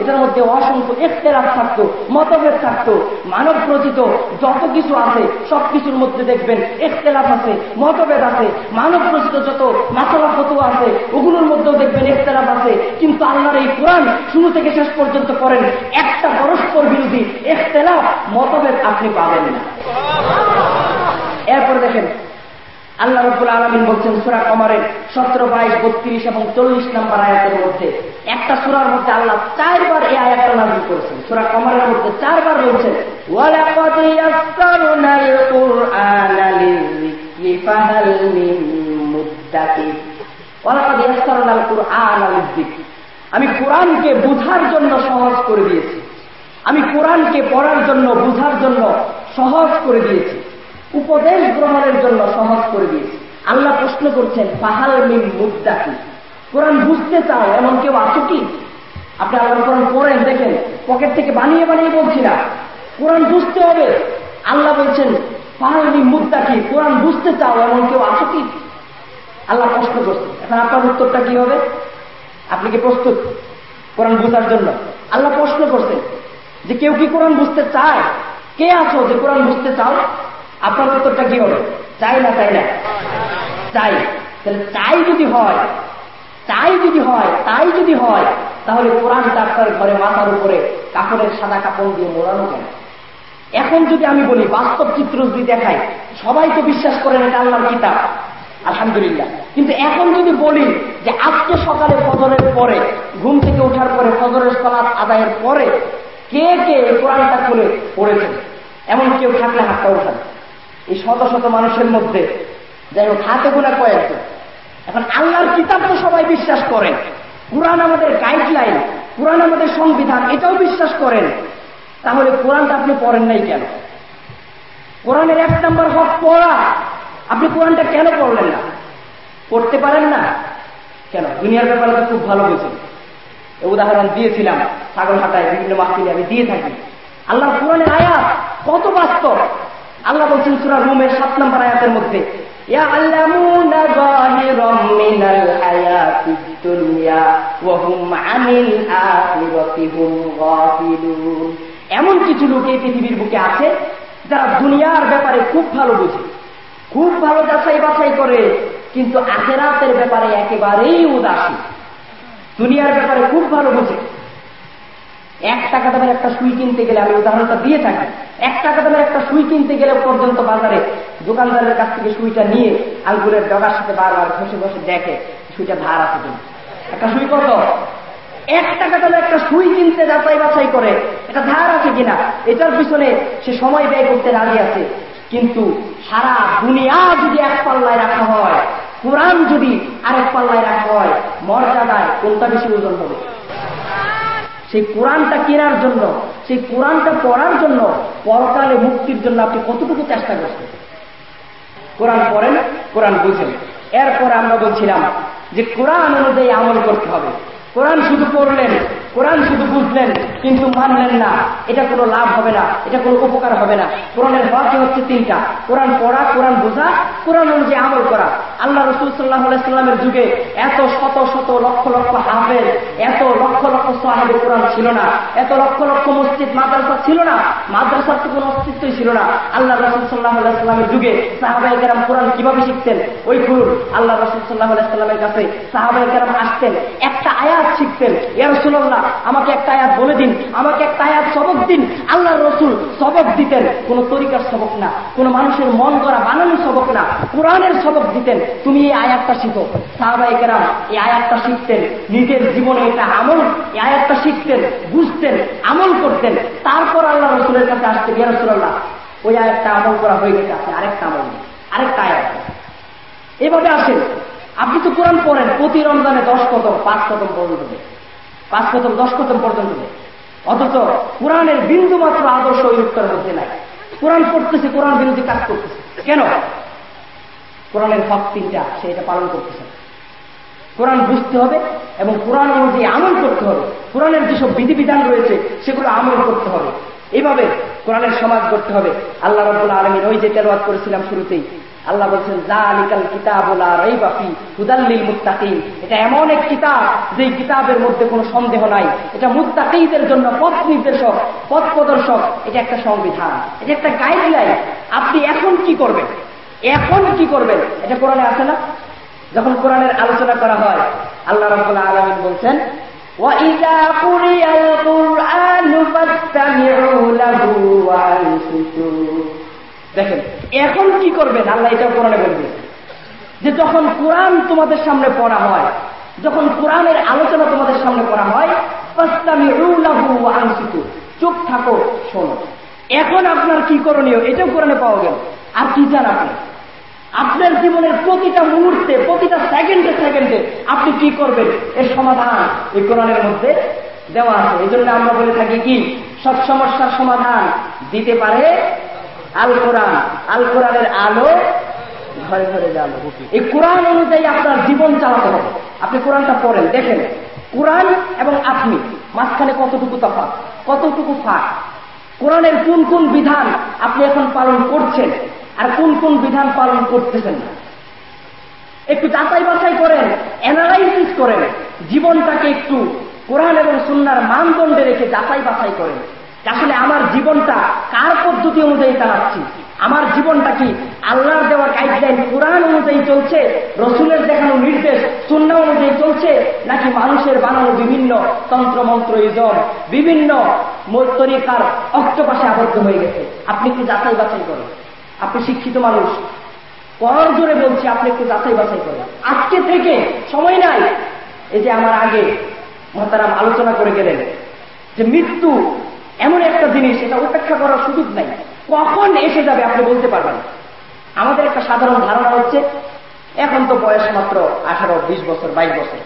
এটার মধ্যে অসংখ্য ইখতিলাফ থাকতো, মতভেদ থাকতো, মানব রচিত যত কিছু আছে, সবকিছুর মধ্যে দেখবেন ইখতিলাফ আছে, মতভেদ আছে, মানব রচিত যত মাসালা ফতুয়া আছে, ওগুলোর মধ্যেও দেখবেন ইখতলাফ আছে। কিন্তু আল্লাহর এই কোরআন শুরু থেকে শেষ পর্যন্ত করেন। একটা পরস্পর বিরোধী ইখতলাফ মতভেদ আপনি পাবেন না। এরপর দেখেন, আল্লাহ রব্বুল আলমিন বলছেন, সুরা কমারের সতেরো, বাইশ, বত্রিশ এবং চল্লিশ নম্বর আয়াতের মধ্যে একটা সুরার মধ্যে আল্লাহ চারবার এই আয়াতটা নাজিল করেছেন। সুরা কমারের মধ্যে চারবার বলছেন, ওয়ালাকাদ ইয়াসসারনাল কুরআনা লিযিকরি ফাহাল মিন আমি কোরআনকে বুঝার জন্য সহজ করে দিয়েছি। আমি কোরআনকে পড়ার জন্য, বুঝার জন্য সহজ করে দিয়েছি। উপদেশ গ্রহণের জন্য সহজ করে দিয়েছি। আল্লাহ প্রশ্ন করছেন পাহাল মিম মুদ্দাকি কোরআন বুঝতে চাও, এমন কেউ আছো কি? আপনি আল্লাহ কোরআন পড়েন, দেখেন, পকেট থেকে বানিয়ে বানিয়ে বলছি না। কোরআন বুঝতে হবে। আল্লাহ বলছেন পাহাড়ি মুদ্রা কি কোরআন বুঝতে চাও, এমন কেউ আছো কি? আল্লাহ প্রশ্ন করছে। এখন আপনার উত্তরটা কি হবে? আপনি কি প্রস্তুত কোরআন বুঝার জন্য? আল্লাহ প্রশ্ন করছে যে কেউ কি কোরআন বুঝতে চায়? কে আছো যে কোরআন বুঝতে চাও? আপনার উত্তরটা কি হবে? চাই না চাই না? চাই। তাহলে চাই যদি হয় চাই যদি হয়, তাই যদি হয়, তাহলে কোরআন ডাক্তার ঘরে মাথার উপরে কাপড়ের সাদা কাপড় দিয়ে মোড়ানো কেন? এখন যদি আমি বলি, বাস্তব চিত্র যদি দেখাই, সবাই তো বিশ্বাস করেন এটা আল্লাহর কিতাব। আলহামদুলিল্লাহ। কিন্তু এখন যদি বলি যে আজকে সকালে ফজরের পরে, ঘুম থেকে ওঠার পরে, ফজরের সলাৎ আদায়ের পরে কে কে কোরআনটা খুলে পড়েছেন? এমন কেউ থাকলে হাতটা ওঠান। এই শত শত মানুষের মধ্যে যাই হোক, হাতে গোনা কয়েকজন। এখন আল্লাহর কিতাব তো সবাই বিশ্বাস করেন। কোরআন আমাদের গাইডলাইন কোরআন আমাদের সংবিধান, এটাও বিশ্বাস করেন। তাহলে কোরআনটা আপনি পড়েন নাই কেন? কোরআনের এক নম্বর হক পড়া। আপনি কোরআনটা কেন পড়লেন না? পড়তে পারেন না? কেন? দুনিয়ার ব্যাপারে তো খুব ভালো বুঝি উদাহরণ দিয়েছিলাম, ছাগল হাটায়, বিভিন্ন মাসিলে আমি দিয়ে থাকি। আল্লাহ কোরআনের আয়াত কত বাস্তব? আল্লাহ বলছেন সুরার রুমের সাত নম্বর আয়াতের মধ্যে এমন কিছু লোক এই পৃথিবীর বুকে আছে যারা দুনিয়ার ব্যাপারে খুব ভালো বুঝে। খুব ভালো যাচাই বাছাই করে, কিন্তু আখেরাতের ব্যাপারে একেবারেই উদাসী। দুনিয়ার ব্যাপারে খুব ভালো বুঝে। এক টাকা দামের একটা সুই কিনতে গেলে আমি উদাহরণটা দিয়ে থাকি। এক টাকা দামের একটা সুই কিনতে গেলে পর্যন্ত বাজারে দোকানদারের কাছ থেকে সুইটা নিয়ে আঙ্গুরের ডগার সাথে বারবার ঘষে ঘষে দেখে সুইটা ধার আছে কিনা। একটা সুই কত? এক টাকা দামের একটা সুই কিনতে যাচাই বাছাই করে, এটা ধার আছে কিনা? এটার পিছনে সে সময় ব্যয় করতে রাজি আছে। কিন্তু সারা দুনিয়া যদি এক পাল্লায় রাখা হয়, কোরআন যদি আরেক পাল্লায় রাখা হয়, মর্যাদায় কোনটা বেশি ওজন হবে? সেই কোরআনটা কেনার জন্য, সেই কোরআনটা পড়ার জন্য পরকালে মুক্তির জন্য আপনি কতটুকু চেষ্টা করছেন? কোরআন পড়েন, কোরআন বুঝেন। এরপরে আমরা বলছিলাম যে কোরআন অনুযায়ী আমল করতে হবে। কোরআন শুধু পড়লেন কোরআন শুধু বুঝলেন, কিন্তু মানলেন না। এটা কোনো লাভ হবে না, এটা কোনো উপকার হবে না। কোরআনের হওয়াকে হচ্ছে তিনটা। কোরআন পড়া, কোরআন বোঝা, কোরআন অনুযায়ী আমল করা। আল্লাহ রসুল সাল্লাহ সাল্লামের যুগে এত শত শত লক্ষ লক্ষ হাফের এত লক্ষ লক্ষ সাহেবের কোরআন ছিল না। এত লক্ষ লক্ষ মসজিদ, মাদ্রাসা ছিল না। মাদ্রাসার তো কোনো অস্তিত্বই ছিল না। আল্লাহ রসুল সাল্লাহ সাল্লামের যুগে সাহাবাই কেরাম কোরআন কীভাবে শিখতেন? ওই ফুল আল্লাহ রসুল সাল্লাহ সাল্লামের কাছে সাহাবাই কেরাম আসতেন, একটা আয়াত শিখতেন ইয়ারসুল্লাহ আমাকে একটা আয়াত বলে দিন, আমাকে একটা আয়াত সবক দিন। আল্লাহ রসুল সবক দিতেন, কোন তরিকার সবক না, কোন মানুষের মন করা বানানোর সবক না, কোরআনের সবক দিতেন। তুমি এই আয়াতটা শিখো। সাহাবাই এই আয়াতটা শিখতেন, নিজের জীবনে এটা আমল, এই আয়াতটা শিখতেন, বুঝতেন, আমল করতেন। তারপর আল্লাহ রসুলের কাছে আসতেন ইয়ারসুল্লাহ ওই আয়াতটা আমল করা হয়ে গেছে আছে আরেকটা আমল আরেকটা আয়াত এভাবে আসেন। আপনি তো কোরআন পড়েন, প্রতি রমজানে দশ কদম, পাঁচ কদম পর্যন্ত। পাঁচ কদম, দশ কদম পর্যন্ত অথচ কোরআনের বিন্দু মাত্র আদর্শ ওই উত্তর মধ্যে নাই। কোরআন পড়তেছে, কোরআন বিরোধী কাজ করতেছে। কেন? কোরআনের হক তিনটা সে এটা পালন করতেছে। কোরআন বুঝতে হবে এবং কোরআন অনুযায়ী আমল করতে হবে। কোরআনের যেসব বিধিবিধান রয়েছে, সেগুলো আমল করতে হবে। এইভাবে কোরআনের সমাজ করতে হবে। আল্লাহ রব্বুল আলমীর ওই যে তেলওয়াত করেছিলাম শুরুতেই আল্লাহ বলছেন জা আলিকাল কিতাব রইবাফি হুদাল্লিল মুত্তাকিন এটা এমন এক কিতাব যে কিতাবের মধ্যে কোনো সন্দেহ নাই এটা মুত্তাকিদের জন্য পথ নির্দেশক পথ প্রদর্শক এটা একটা সংবিধান এটা একটা গাইডলাইন আপনি এখন কি করবেন এখন কি করবেন এটা কোরআনে আছে না যখন কোরআনের আলোচনা করা হয় আল্লাহ রব্বুল্লাহ আলমিন বলছেন وَإِذَا قُرِئَ الْقُرْآنُ فَاسْتَمِعُوا لَهُ وَأَنصِتُوا দেখেন এখন কি করবেন? আল্লাহ এটা কোরআনে বলবে যে যখন কোরআন তোমাদের সামনে পড়া হয়, যখন কোরআনের আলোচনা তোমাদের সামনে করা হয় চুপ থাকো, শোনো। এখন আপনার কি করণীয়? এটাও কোরআনে পাওয়া গেল। আর কি চান আপনি? আপনার জীবনের প্রতিটা মুহূর্তে, প্রতিটা সেকেন্ডে সেকেন্ডে আপনি কি করবেন? এর সমাধান এই কোরআনের মধ্যে দেওয়া আছে। এই জন্য আমরা বলে থাকি কি? সব সমস্যার সমাধান দিতে পারে আল কোরআন আল কোরআনের আলো ঘরে ঘরে যাবে এই কোরআন অনুযায়ী আপনার জীবন চালাতে হবে। আপনি কোরআনটা পড়েন, দেখেন। কোরআন এবং আপনি, মাঝখানে কতটুকু তফাৎ, কতটুকু ফাঁক? কোরআনের কোন কোন বিধান আপনি এখন পালন করছেন আর কোন কোন বিধান পালন করতেছেন না? একটু যাচাই বাছাই করেন অ্যানালাইসিস করেন, জীবনটাকে একটু কোরআন এবং সুন্নার মানদণ্ডে রেখে যাচাই বাছাই করেন। আসলে আমার জীবনটা কার পদ্ধতি অনুযায়ী চালাচ্ছি? আমার জীবনটা কি আল্লাহর দেওয়া গাইডলাইন কোরআন অনুযায়ী চলছে? রসুলের দেখানো নির্দেশ সুন্না অনুযায়ী চলছে? নাকি মানুষের বানানো বিভিন্ন তন্ত্রমন্ত্র, ইজম, বিভিন্ন তরিকার অক্টোপাশে আবদ্ধ হয়ে গেছে? আপনি একটু যাচাই বাছাই করেন। আপনি শিক্ষিত মানুষ। কর জোরে বলছি, আপনি একটু যাচাই বাছাই করেন। আজকে থেকে সময় নাই। এই যে আমার আগে মহতারাম আলোচনা করে গেলেন যে মৃত্যু এমন একটা জিনিস, এটা উপেক্ষা করার সুযোগ নাই। কখন এসে যাবে আপনি বলতে পারবেন আমাদের একটা সাধারণ ধারণা হচ্ছে, এখন তো বয়স মাত্র আঠারো, বিশ বছর, বাইশ বছর।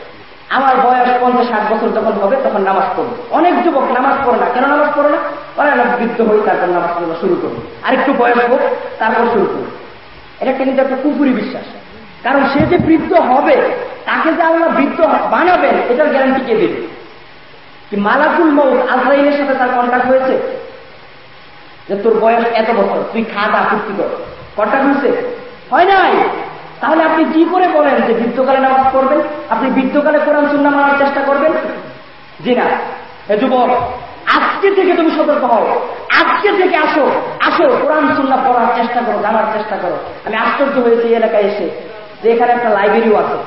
আমার বয়স পঞ্চাশ, ষাট বছর যখন হবে, তখন নামাজ পড়ব। অনেক যুবক নামাজ পড়ে না। কেন নামাজ পড়ে না? না বৃদ্ধ হই তারপর নামাজ পড়া শুরু করব। আরেকটু বয়স হোক, তারপর শুরু করব। এটা কিন্তু একটা কুপুরি বিশ্বাস? কারণ সে যে বৃদ্ধ হবে, তাকে যে আল্লাহ বৃদ্ধ বানাবেন, এটার গ্যারান্টি কে দেবে? কি মালাকুল মৌত আজরাইলের সাথে তার কন্ট্যাক্ট হয়েছে, যে তোর বয়স এত বছর, তুই খা দা ফুর্তি কর। কন্ট্যাক্ট হয়েছে? হয় নাই? তাহলে আপনি কি করে বলেন যে বৃদ্ধকালে নামাজ পড়বেন? আপনি বৃদ্ধকালে কোরআন সুন্না মানার চেষ্টা করবেন? জি না। হে যুবক, আজকে থেকে তুমি সতর্ক হও। আজকে থেকে আসো আসো, কোরআন সুন্না পড়ার চেষ্টা করো, জানার চেষ্টা করো। আমি আশ্চর্য হয়েছি এই এলাকায় এসে, যে এখানে একটা লাইব্রেরিও আছে।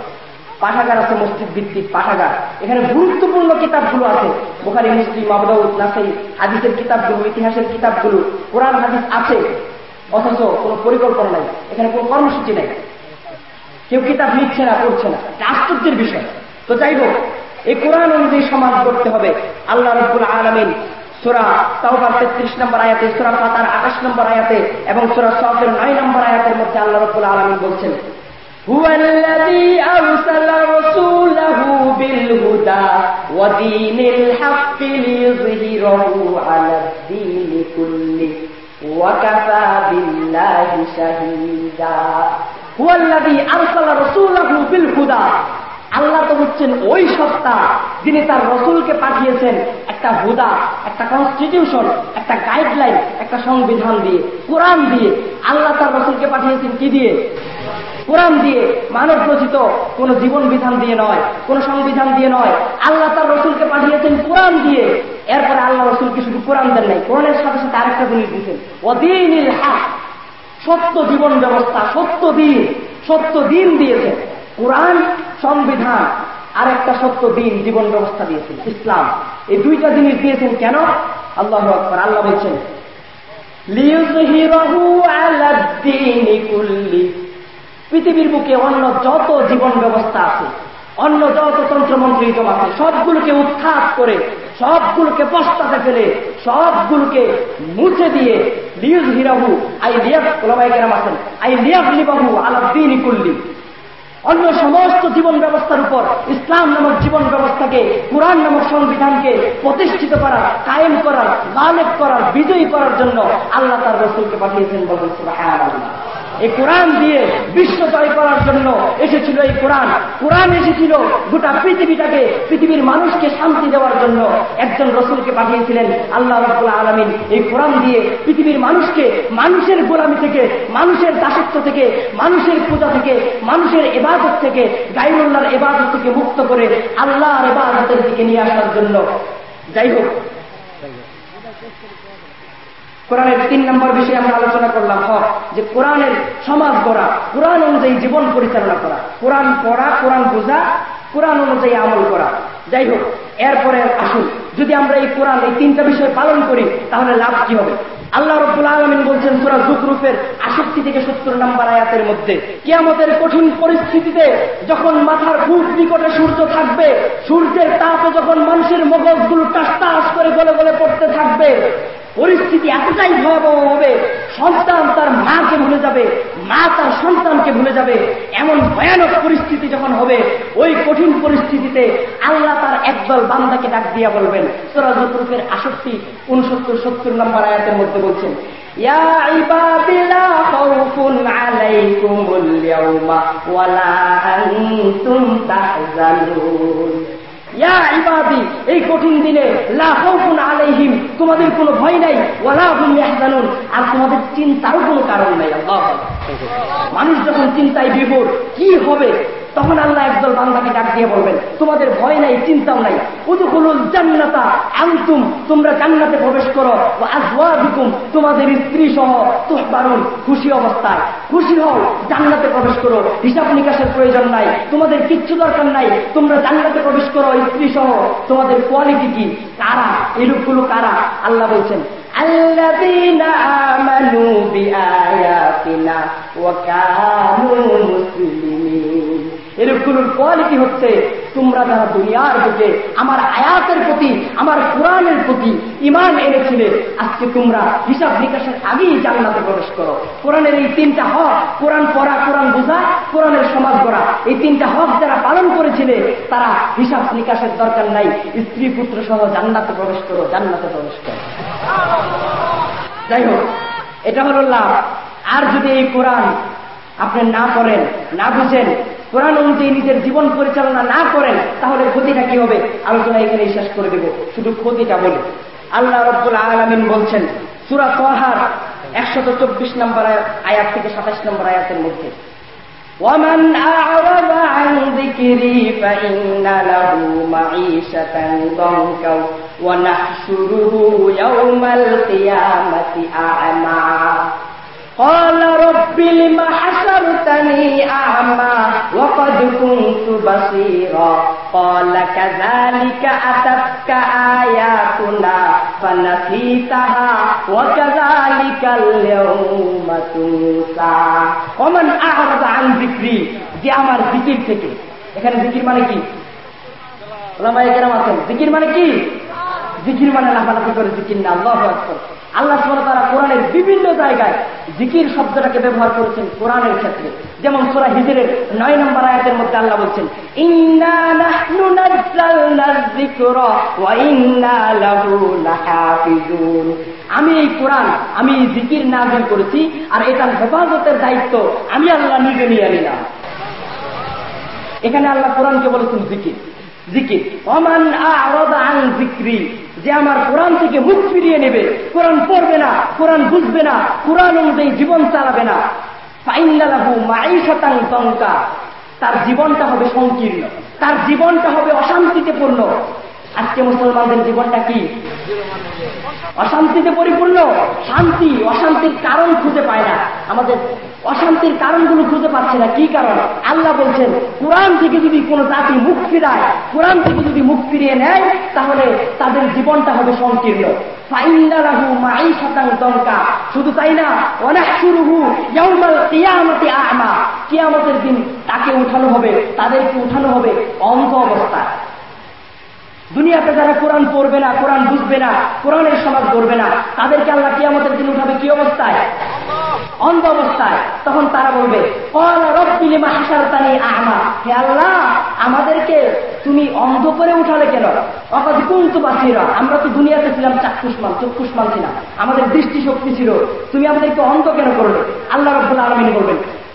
পাঠাগার আছে, মসজিদ ভিত্তিক পাঠাগার। এখানে গুরুত্বপূর্ণ কিতাবগুলো আছে। বোখারি, মুসলিম, আবদাউদ, নাসাই হাদিসের কিতাবগুলো, ইতিহাসের কিতাবগুলো, কোরআন, হাদিস আছে। অথচ কোনো পরিকল্পনা নাই। এখানে কোনো কর্মসূচি নাই। কেউ কিতাব নিচ্ছে না, পড়ছে না। এটা আশ্চর্যের বিষয়। তো যাই হোক, এই কোরআন অনুযায়ী সমাজ করতে হবে। আল্লাহ রব্বুল আলমিন সোরা তাওবার তেত্রিশ নম্বর আয়াতে, সোরা পাতার আঠাশ নম্বর আয়াতে এবং সোরা সফের নয় নম্বর আয়াতের মধ্যে আল্লাহ রব্বুল আলমিন বলছেন هو الذي أرسل رسوله بالهدى ودين الحق ليظهره على الدين كله وكفى بالله شهيدا هو الذي أرسل رسوله بالهدى আল্লাহ তো হচ্ছেন ওই সত্তা যিনি তার রসুলকে পাঠিয়েছেন একটা হুদা একটা কনস্টিটিউশন একটা গাইডলাইন একটা সংবিধান দিয়ে কোরআন দিয়ে আল্লাহ তার রসুলকে পাঠিয়েছেন কি দিয়ে কোরআন দিয়ে মানব রচিত কোন জীবন বিধান দিয়ে নয়, কোন সংবিধান দিয়ে নয়। আল্লাহ তার রসুলকে পাঠিয়েছেন কোরআন দিয়ে। এরপরে আল্লাহ রসুলকে শুধু কোরআন দেন নাই, কোরআনের সাথে সাথে আরেকটা জিনিস দিচ্ছেন অদিনিল হাক, সত্য জীবন ব্যবস্থা, সত্য দিন সত্য দিন দিয়েছেন। কোরআন, সংবিধান আর একটা সত্য দিন, জীবন ব্যবস্থা দিয়েছেন, ইসলাম। এই দুইটা জিনিস দিয়েছেন কেন? আল্লাহ আল্লাহ বলছেন পৃথিবীর বুকে অন্য যত জীবন ব্যবস্থা আছে, অন্য যত তন্ত্রমন্ত্রিজম আছে, সবগুলোকে উৎখাত করে, সবগুলোকে পস্তাতে ফেলে, সবগুলোকে মুছে দিয়ে লিউজ হিরাহু আই লিয়াব ওলামাই কেরাম আছেন, আই লিয়াব লিবাহু আলাদ্দিন কুল্লি। অন্য সমস্ত জীবন ব্যবস্থার উপর ইসলাম নামক জীবন ব্যবস্থাকে, কোরআন নামক সংবিধানকে প্রতিষ্ঠিত করার কায়েম করার গালেব করার, বিজয়ী করার জন্য আল্লাহ তার রসুলকে পাঠিয়েছেন বলেন এই কোরআন দিয়ে বিশ্ব জয় করার জন্য এসেছিল এই কোরআন। কোরআন এসেছিল গোটা পৃথিবীটাকে, পৃথিবীর মানুষকে শান্তি দেওয়ার জন্য একজন রসুলকে পাঠিয়েছিলেন আল্লাহ রব্বুল আলমিন। এই কোরআন দিয়ে পৃথিবীর মানুষকে, মানুষের গোলামি থেকে, মানুষের দাসত্ব থেকে, মানুষের পূজা থেকে, মানুষের এবাদত থেকে, গাইরুল্লাহর এবাদত থেকে মুক্ত করে আল্লাহর এবাদতের দিকে নিয়ে আসার জন্য। যাই হোক কোরআনের তিন নম্বর বিষয়ে আমরা আলোচনা করলাম হক যে কোরআনের সমাজ গড়া, কোরআন অনুযায়ী জীবন পরিচালনা করা, কোরআন পড়া, কোরআন বোঝা, কোরআন অনুযায়ী আমল করা। যাই হোক, এরপরে আসুন, যদি আমরা এই কোরআন, এই তিনটা বিষয় পালন করি, তাহলে লাভ কি হবে? আল্লাহ রব্বুল আলমিন বলছেন, সুরা জুকরুফের আষট্টি থেকে সত্তর নম্বর আয়াতের মধ্যে, কেয়ামতের কঠিন পরিস্থিতিতে যখন মাথার খুব নিকটে সূর্য থাকবে, সূর্যের তাপে যখন মানুষের মগজগুলো টাস টাস করে গলে গলে পড়তে থাকবে পরিস্থিতি এতটাই ভয়াবহ হবে সন্তান তার মাকে ভুলে যাবে মা তার সন্তানকে ভুলে যাবে এমন ভয়ানক পরিস্থিতি যখন হবে ওই কঠিন পরিস্থিতিতে আল্লাহ তার একদল বান্দাকে ডাক দিয়া বলবেন সোরাজরূপের আষট্টি উনসত্তর সত্তর নম্বর আয়াতের মধ্যে বলছেন يا عباد لا خوف عليكم اليوم ولا أنتم تحزنون ইবাদি, এই কঠিন দিনে লাফুন আলাইহিম, তোমাদের কোনো ভয় নাই ওয়ালাহুম আর তোমাদের চিন্তারও কোনো কারণ নাই মানুষ যখন চিন্তায় বিভোর, কি হবে? তখন আল্লাহ একদল বান্দাকে ডাক দিয়ে বলবেন তোমাদের ভয় নাই চিন্তাও নাই উদুকুলুল জান্নাতা আনতুম তোমরা জান্নাতে প্রবেশ করো আজওয়াজুকুম তোমাদের স্ত্রী সহ তুহবারুন খুশি অবস্থায় খুশি হও জান্নাতে প্রবেশ করো হিসাব নিকাশের প্রয়োজন নাই তোমাদের কিচ্ছু দরকার নাই তোমরা জান্নাতে প্রবেশ করো স্ত্রী সহ তোমাদের কোয়ালিটি কি কারা এই লোকগুলো কারা আল্লাহ বলছেন الذين آمنوا بآياتنا وكانوا مسلمين এরকমের কোয়ালিটি হচ্ছে, তোমরা যারা দুনিয়ার দিকে আমার আয়াতের প্রতি, আমার কোরআনের প্রতি ইমান এনেছিলে, আজকে তোমরা হিসাব নিকাশের আগেই জান্নাতে প্রবেশ করো। কোরআনের এই তিনটা হক, কোরআন পড়া, কোরআন বোঝা, কোরআনের সমাজ গড়া, এই তিনটা হক যারা পালন করেছিলে, তারা হিসাব নিকাশের দরকার নাই। স্ত্রী, পুত্র সহ জান্নাতে প্রবেশ করো, জান্নাতে প্রবেশ করো। যাই হোক, এটা হল লাভ। আর যদি এই কোরআন আপনি না করেন না বুঝেন কোরআন অনুযায়ী নিজের জীবন পরিচালনা না করেন তাহলে ক্ষতিটা কি হবে আলোচনা এখানে শেষ করে দেব শুধু ক্ষতিটা বলি আল্লাহ রব্বুল আলমিন বলছেন সুরা তোহার একশত চব্বিশ নম্বর আয়াত থেকে সাতাশ নম্বর আয়াতের মধ্যে ومن أعرض عن ذكري فإن له معيشة ضنكا ونحشره يوم القيامة أعمى قال رب لم حشرتني أعمى وقد كنت بصيرا قال كذلك أتتك آياتنا فنسيتها وكذلك اليوم تنسى ومن أعرض عن ذكري যে আমার জিকির থেকে এখানে জিকির মানে কি ওলামাই কেরাম আছেন জিকির মানে কি জিকির মানে লাফালাফি করে জিকির না আল্লাহ আকবর আল্লাহ তারা কোরআনের বিভিন্ন জায়গায় জিকির শব্দটাকে ব্যবহার করেছেন কোরআনের ক্ষেত্রে। যেমন সোরা হিজরের নয় নম্বর আয়াতের মধ্যে আল্লাহ বলছেন আমি এই কোরআন, আমি জিকির নাজিল করেছি আর এটার হেফাজতের দায়িত্ব আমি আল্লাহ নিজে নিয়ে নিলাম। এখানে আল্লাহ কোরআনকে বলেছেন জিকির। জিকির। অমান আন জিক্রি যে আমার কোরআন থেকে মুখ ফিরিয়ে নেবে, কোরআন পড়বে না, কোরআন বুঝবে না, কোরআন অনুযায়ী জীবন চালাবে না। ফাইনালাহু মাই শতাং টঙ্কা তার জীবনটা হবে সংকীর্ণ, তার জীবনটা হবে অশান্তিতে পূর্ণ। আজকে মুসলমানদের জীবনটা কি? অশান্তিতে পরিপূর্ণ, শান্তি, অশান্তির কারণ খুঁজে পায় না। আমাদের অশান্তির কারণগুলো খুঁজে পাচ্ছে না। কি কারণ? আল্লাহ বলছেন, কোরআন থেকে যদি কোনো জাতি মুখ ফিরায়, কোরআন থেকে যদি মুখ ফিরিয়ে নেয়, তাহলে তাদের জীবনটা হবে সংকীর্ণ। শুধু তাই না অনেক শুরু কিয়ামতে আমা। কিয়ামতের দিন তাকে উঠানো হবে, তাদেরকে উঠানো হবে অন্ধ অবস্থায়। দুনিয়াতে যারা কোরআন পড়বে না, কোরআন বুঝবে না, কোরআনের সমাজ করবে না, তাদেরকে আল্লাহ কিয়ামতের দিন উঠাবে কি অবস্থায়? অন্ধ অবস্থায়। তখন তারা বলবে হে আল্লাহ, আমাদেরকে তুমি অন্ধ করে উঠালে কেন? অকাজ কুন্তু বাসিরা, আমরা তো দুনিয়াতে ছিলাম চাক্ষুষ্মান, চক্ষুষ্মান ছিলাম আমাদের দৃষ্টিশক্তি ছিল, তুমি আমাদেরকে অন্ধ কেন করলে? আল্লাহ রব্বুল আলমিন বলবেন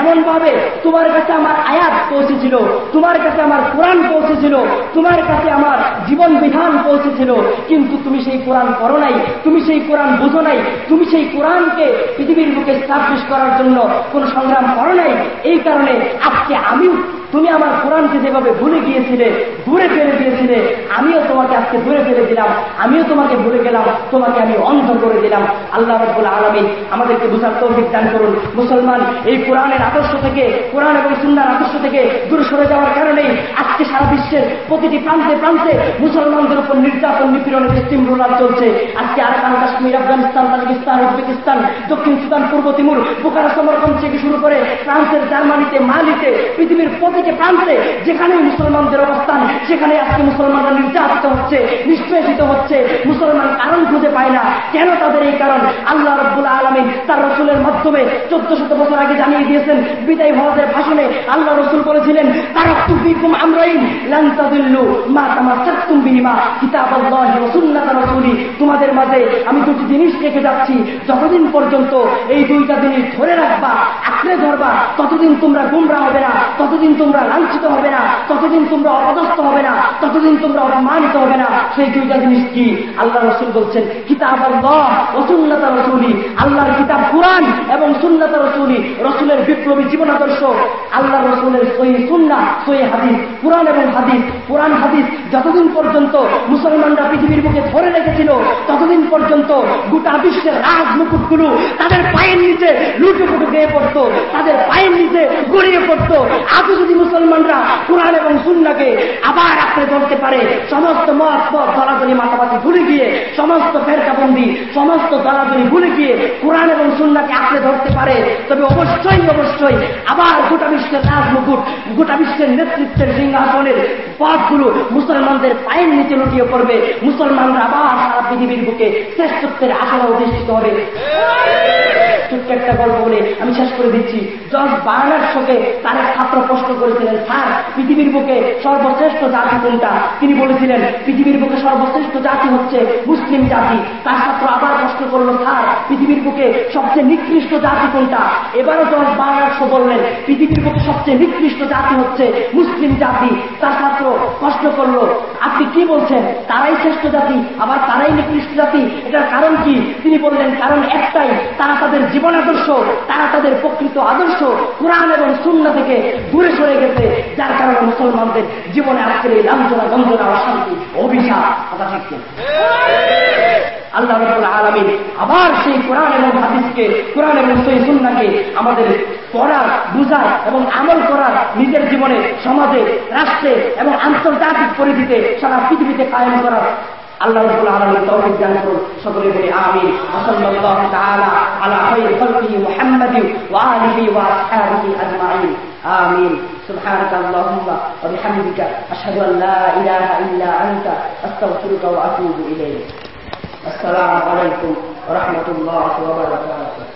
এমন ভাবে তোমার কাছে আমার আয়াত পৌঁছেছিল, তোমার কাছে আমার কোরআন পৌঁছেছিল, তোমার কাছে আমার জীবন বিধান পৌঁছেছিল, কিন্তু তুমি সেই কোরআন করো নাই, তুমি সেই কোরআন বুঝো নাই, তুমি সেই কোরআনকে পৃথিবীর বুকে স্টাবলিশ করার জন্য কোন সংগ্রাম করো নাই। এই কারণে আজকে আমিও, তুমি আমার কোরআনকে যেভাবে ভুলে গিয়েছিলে দূরে ফেলে দিয়েছিলে, আমিও তোমাকে আজকে দূরে ফেলে দিলাম, আমিও তোমাকে ভুলে গেলাম, তোমাকে আমি অন্ধ করে দিলাম। আল্লাহ রব্বুল আলমী আমাদেরকে বুঝার তৌফিক দান করুন। মুসলমান, এই কোরআনের আদর্শ থেকে, কোরআন এবং সুন্দর আদর্শ থেকে দূরে সরে যাওয়ার কারণেই আজকে সারা বিশ্বের প্রতিটি প্রান্তে প্রান্তে মুসলমানদের উপর নির্যাতন, নিপীড়নের রোলার চলছে। আজকে Arakan Kashmir, Afghanistan, Tajikistan Uzbekistan দক্ষিণ সুদান, পূর্ব তিমুর বোকারা সমর্পণ থেকে শুরু করে ফ্রান্সের জার্মানিতে, মালিতে, পৃথিবীর প্রতিটি প্রান্তে যেখানে মুসলমানদের অবস্থান সেখানে আজকে মুসলমানরা নির্যাতিত হচ্ছে, নিষ্পেষিত হচ্ছে। মুসলমান কারণ খুঁজে পায় না। কেন তাদের এই কারণ? আল্লাহ রব্বুল আলমী তার রসুলের মাধ্যমে চোদ্দ শত বছর আগে জানিয়ে দিয়েছেন বিদায় হওয়াদের ভাষণে আল্লাহ রসুল বলেছিলেন রসুল্লাহ তোমাদের মাঝে আমি দুটি জিনিস রেখে যাচ্ছি। যতদিন পর্যন্ত এই দুইটা জিনিস ধরে রাখবা, আঁকড়ে ধরবা, ততদিন তোমরা গুমরা হবে না, ততদিন তোমরা লাঞ্ছিত হবে না, ততদিন তোমরা অপদস্থ হবে না, ততদিন তোমরা অপমানিত হবে না। সেই দুইটা জিনিস কি? আল্লাহ রসুল বলছেন কিতাব আল্লাহ সুন্নাতা রসুলি। আল্লাহর কিতাব কোরআন এবং সুন্নাতা রসুলি, রসুলের বিপ্লবী জীবন আদর্শ আল্লাহ রসুলের সই সুন্না সই হাদিস, কোরআন এবং হাদিস, কোরআন হাদিস যতদিন পর্যন্ত মুসলমানরা পৃথিবীর বুকে ধরে রেখেছিল, ততদিন পর্যন্ত গোটা বিশ্বের রাজ মুকুটগুলো তাদের পায়ের নিচে লুটুপুটু গিয়ে পড়তো, তাদের পায়ের নিচে গড়িয়ে পড়তো। আজও যদি মুসলমানরা কোরআন এবং সুন্নাকে আবার আঁকড়ে ধরতে পারে, সমস্ত মত দলাদলি, মাতামাতি ভুলে গিয়ে, সমস্ত ফেরকাবন্দি, সমস্ত দলাদলি ভুলে গিয়ে কোরআন এবং সুন্নাকে আঁকড়ে ধরতে পারে, তবে অবশ্যই অবশ্যই আবার গোটা বিশ্বের রাজমুকুট, গোটা বিশ্বের নেতৃত্বের সিংহাসনের পথগুলো মুসলমানদের পায়ের নিচে লুটিয়ে পড়বে। মুসলমানরা আবার সারা পৃথিবীর বুকে শ্রেষ্ঠত্বের আসনে অধিষ্ঠিত হবে। একটা গল্প বলে, আমি শেষ করে দিচ্ছি। জর্জ বার্নার শোকে তার এক ছাত্র প্রশ্ন করেছিলেন, স্যার, পৃথিবীর বুকে সর্বশ্রেষ্ঠ জাতি কোনটা? তিনি বলেছিলেন, পৃথিবীর বুকে সর্বশ্রেষ্ঠ জাতি হচ্ছে মুসলিম জাতি। তার ছাত্র আবার প্রশ্ন করল, স্যার, পৃথিবীর বুকে সবচেয়ে নিকৃষ্ট জাতি কোনটা? এবারও জর্জ বার্নার শো বললেন, পৃথিবীর বুকে সবচেয়ে নিকৃষ্ট জাতি হচ্ছে মুসলিম জাতি। তার ছাত্র প্রশ্ন করল, আপনি কি বলছেন? তারাই শ্রেষ্ঠ জাতি, আবার তারাই নিকৃষ্ট জাতি? এটার কারণ কি? তিনি বললেন, কারণ একটাই, তারা তাদের জীবন আদর্শ, তারা তাদের প্রকৃত আদর্শ কোরআন এবং শূন্য থেকে দূরে সরে গেছে। যার কারণে মুসলমানদের জীবনে আজকের এই লাঞ্ছনা, গঞ্জনা, অশান্তি, অভিশাপ কথা ঠিক আল্লাহ আলমিন আবার সেই কোরআন এবং হাদিসকে, কোরআন এবং সেই সুন্নাকে আমাদের পড়ার বুঝার এবং আমল করার নিজের জীবনে, সমাজে, রাষ্ট্রে এবং আন্তর্জাতিক পরিধিতে সারা পৃথিবীতে কায়েম করার আল্লাহ রবুল আলমীর তৌফিক দান করুন সকলে বলি আমিন ওসল্লাল্লাহু তাআলা আলা খায়রি খালকিহি মুহাম্মাদিন ওয়া আলিহি ওয়া আসহাবিহি আজমাইন آمين سبحانك اللهم وبحمدك أشهد أن لا إله إلا أنت أستغفرك وأتوب إليك السلام عليكم ورحمة الله وبركاته